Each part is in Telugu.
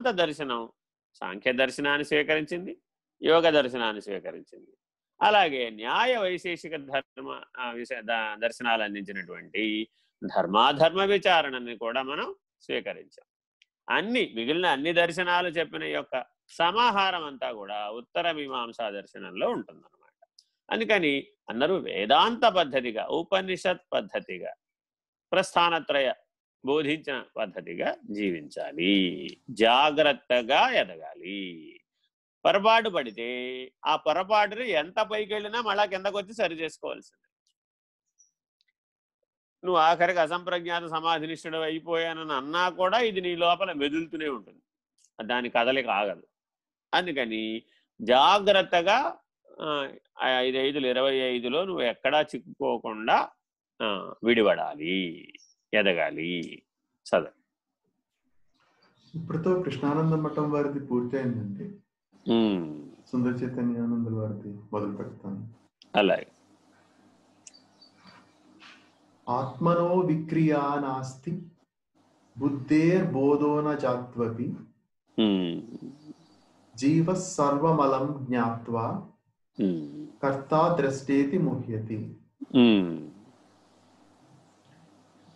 వేదాంత దర్శనం సాంఖ్య దర్శనాన్ని స్వీకరించింది యోగ దర్శనాన్ని స్వీకరించింది. అలాగే న్యాయ వైశేషిక ధర్మ దర్శనాలు అందించినటువంటి ధర్మాధర్మ విచారణని కూడా మనం స్వీకరించాం. అన్ని మిగిలిన అన్ని దర్శనాలు చెప్పిన యొక్క సమాహారం అంతా కూడా ఉత్తర మీమాంసా దర్శనంలో ఉంటుందన్నమాట. అందుకని అందరూ వేదాంత పద్ధతిగా ఉపనిషత్ పద్ధతిగా ప్రస్థానత్రయ బోధించిన పద్ధతిగా జీవించాలి. జాగ్రత్తగా ఎదగాలి. పొరపాటు పడితే ఆ పొరపాటుని ఎంత పైకి వెళ్ళినా మళ్ళా కిందకు వచ్చి సరి చేసుకోవాల్సింది. నువ్వు ఆఖరికి అసంప్రజ్ఞాత సమాధినిష్ఠుడు అయిపోయానని అన్నా కూడా ఇది నీ లోపల మెదులుతూనే ఉంటుంది. దాని కదలిక ఆగదు. అందుకని జాగ్రత్తగా ఐదు ఐదులు ఇరవై ఐదులో నువ్వు ఎక్కడా చిక్కుకోకుండా విడిపడాలి. ఎదగాలి చదవ ఇప్పుడుతో కృష్ణానంద మఠం వారిది పూర్తయిందండి. సుందర చైతన్యానంద వారిది మొదలు పెడతాను అలాగే. ఆత్మనో విక్రియా నాస్తి బుద్ధేర్బోధోన జాత్వపి జీవ సర్వమలం జ్ఞాత్వా కర్తా ద్రష్టేతి ముహ్యతి.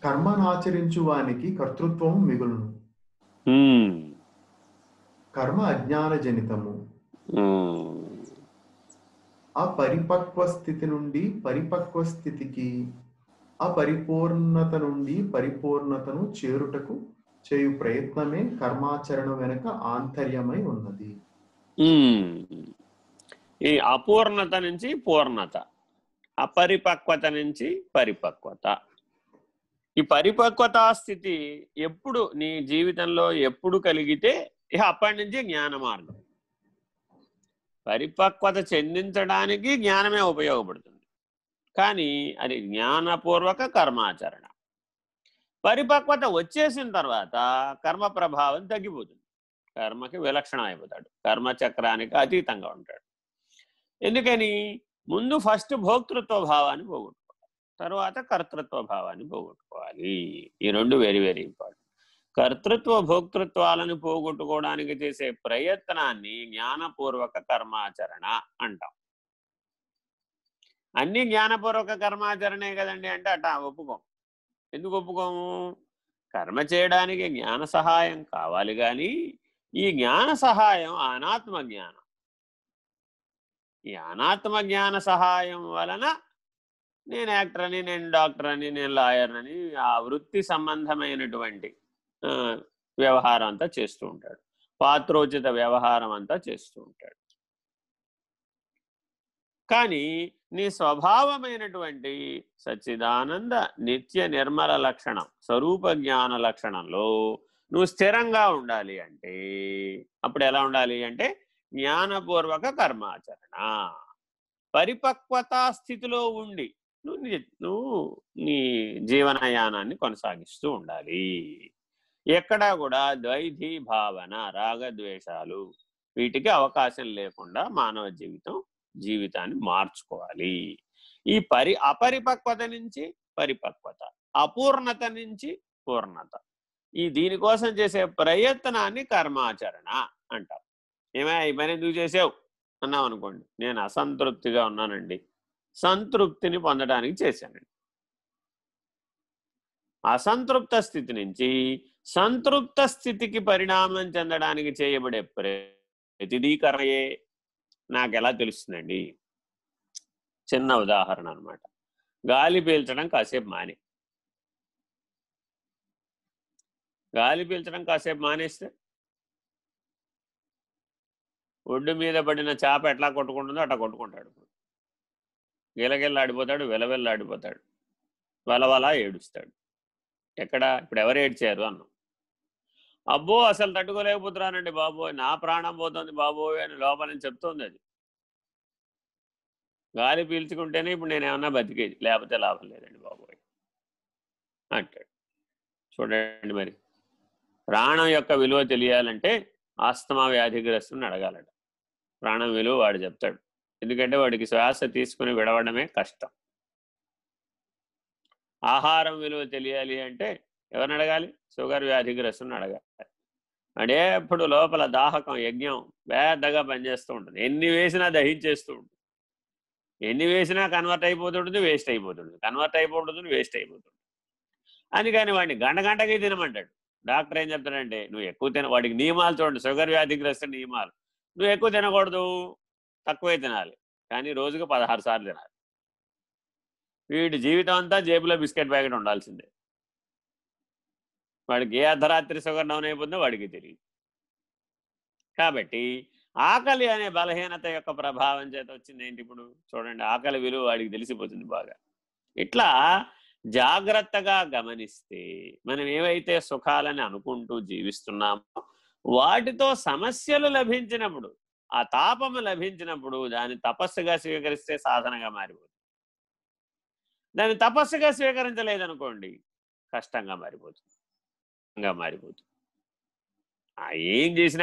కర్మనాచరించు వానికి కర్తృత్వం మిగులును. కర్మ అజ్ఞాన జనితము ఆ పరిపక్వ స్థితి నుండి పరిపక్వ స్థితికి అపరిపూర్ణత నుండి పరిపూర్ణతను చేరుటకు చేయు ప్రయత్నమే కర్మాచరణ వెనుక ఆంతర్యమై ఉన్నది. ఈ అపూర్ణత నుంచి పూర్ణత అపరిపక్వత నుంచి పరిపక్వత. ఈ పరిపక్వతా స్థితి ఎప్పుడు నీ జీవితంలో ఎప్పుడు కలిగితే ఇక అప్పటి నుంచి జ్ఞాన మార్గం. పరిపక్వత చెందించడానికి జ్ఞానమే ఉపయోగపడుతుంది. కానీ అది జ్ఞానపూర్వక కర్మాచరణ. పరిపక్వత వచ్చేసిన తర్వాత కర్మ ప్రభావం తగ్గిపోతుంది. కర్మకి విలక్షణం అయిపోతాడు. కర్మచక్రానికి అతీతంగా ఉంటాడు. ఎందుకని? ముందు ఫస్ట్ భోక్తృత్వ భావాన్ని పోగొట్టు. తర్వాత కర్తృత్వ భావాన్ని పోగొట్టుకోవాలి. ఈ రెండు వెరీ వెరీ ఇంపార్టెంట్ కర్తృత్వ భోక్తృత్వాలను పోగొట్టుకోవడానికి చేసే ప్రయత్నాన్ని జ్ఞానపూర్వక కర్మాచరణ అంటాం. అన్ని జ్ఞానపూర్వక కర్మాచరణే కదండి అంటే అట ఒప్పుకోం. ఎందుకు ఒప్పుకోము? కర్మ చేయడానికి జ్ఞాన సహాయం కావాలి కానీ ఈ జ్ఞాన సహాయం అనాత్మ జ్ఞానం. ఈ అనాత్మ జ్ఞాన సహాయం వలన నేను యాక్టర్ అని నేను డాక్టర్ అని నేను లాయర్ అని ఆ వృత్తి సంబంధమైనటువంటి వ్యవహారం అంతా చేస్తూ ఉంటాడు. పాత్రోచిత వ్యవహారం అంతా చేస్తూ ఉంటాడు. కానీ నీ స్వభావమైనటువంటి సచ్చిదానంద నిత్య నిర్మల లక్షణం స్వరూప జ్ఞాన లక్షణంలో నువ్వు స్థిరంగా ఉండాలి అంటే అప్పుడు ఎలా ఉండాలి అంటే జ్ఞానపూర్వక కర్మాచరణ. పరిపక్వతా స్థితిలో ఉండి నువ్వు నువ్వు నీ జీవనయానాన్ని కొనసాగిస్తూ ఉండాలి. ఎక్కడా కూడా ద్వైధీ భావన రాగద్వేషాలు వీటికి అవకాశం లేకుండా మానవ జీవితం జీవితాన్ని మార్చుకోవాలి. ఈ పరి అపరిపక్వత నుంచి పరిపక్వత అపూర్ణత నుంచి పూర్ణత. ఈ దీనికోసం చేసే ప్రయత్నాన్ని కర్మాచరణ అంటాం. ఏమే ఈ పని ఎందుకు చేసావు? అన్నాం అనుకోండి నేను అసంతృప్తిగా ఉన్నానండి. సంతృప్తిని పొందడానికి చేశానండి అసంతృప్త స్థితి నుంచి సంతృప్త స్థితికి పరిణామం చెందడానికి చేయబడే ప్రతిదీకరణయే నాకు ఎలా తెలుస్తుందండి? చిన్న ఉదాహరణ అనమాట గాలి పీల్చడం కాసేపు మానే. గాలి పీల్చడం కాసేపు మానేస్తే? ఒడ్డు మీద పడిన చేప ఎట్లా కొట్టుకుంటుందో అట్లా కొట్టుకుంటాడు గిలగిల్లాడిపోతాడు వెలవెల్లాడిపోతాడు వలవలా ఏడుస్తాడు. ఎక్కడ? ఇప్పుడు ఎవరు ఏడ్చారు అన్నాం. అబ్బో అసలు తట్టుకోలేకపోతున్నానండి బాబోయ్. నా ప్రాణం పోతుంది బాబోయ్ అని లోపల చెప్తోంది అది. గాలి పీల్చుకుంటేనే ఇప్పుడు నేను ఏమన్నా బతికేది. లేకపోతే లాభం లేదండి బాబోయ్. అంటాడు. చూడండి మరి. ప్రాణం యొక్క విలువ తెలియాలంటే ఆస్తమా వ్యాధిగ్రస్తుని అడగాలట. ప్రాణం విలువ వాడు చెప్తాడు. ఎందుకంటే వాడికి శ్వాస తీసుకుని విడవడమే కష్టం. ఆహారం విలువ తెలియాలి అంటే ఎవరిని అడగాలి? షుగర్ వ్యాధిగ్రస్తుని అడగాలి. అడేప్పుడు ఎప్పుడు లోపల దాహకం యజ్ఞం పెద్దగా పనిచేస్తూ ఉంటుంది. ఎన్ని వేసినా దహించేస్తూ ఉంటుంది. ఎన్ని వేసినా కన్వర్ట్ అయిపోతుంటుంది వేస్ట్ అయిపోతుంది కన్వర్ట్ అయిపోతుంది వేస్ట్ అయిపోతుంది అందుకని వాడిని గంట గంటకి తినమంటాడు. డాక్టర్ ఏం చెప్తాడంటే నువ్వు ఎక్కువ తిన వాడికి నియమాలు చూడండి షుగర్ వ్యాధిగ్రస్త నియమాలు నువ్వు ఎక్కువ తినకూడదు. తక్కువే తినాలి. కానీ రోజుకు పదహారు సార్లు తినాలి. వీడి జీవితం అంతా జేబులో బిస్కెట్ ప్యాకెట్ ఉండాల్సిందే. వాడికి ఏ అర్ధరాత్రి షుగర్ డౌన్ అయిపోతుందో వాడికి తెలియదు కాబట్టి ఆకలి అనే బలహీనత యొక్క ప్రభావం చేత వచ్చింది ఏంటి ఇప్పుడు? చూడండి ఆకలి విలువ వాడికి తెలిసిపోతుంది బాగా. ఇట్లా జాగ్రత్తగా గమనిస్తే మనం ఏవైతే సుఖాలని అనుకుంటూ జీవిస్తున్నామో వాటితో సమస్యలు లభించినప్పుడు ఆ తాపము లభించినప్పుడు దాన్ని తపస్సుగా స్వీకరిస్తే సాధనగా మారిపోతుంది దాన్ని తపస్సుగా స్వీకరించలేదనుకోండి కష్టంగా మారిపోతుంది. మారిపోతుంది. ఆ ఏం చేసినా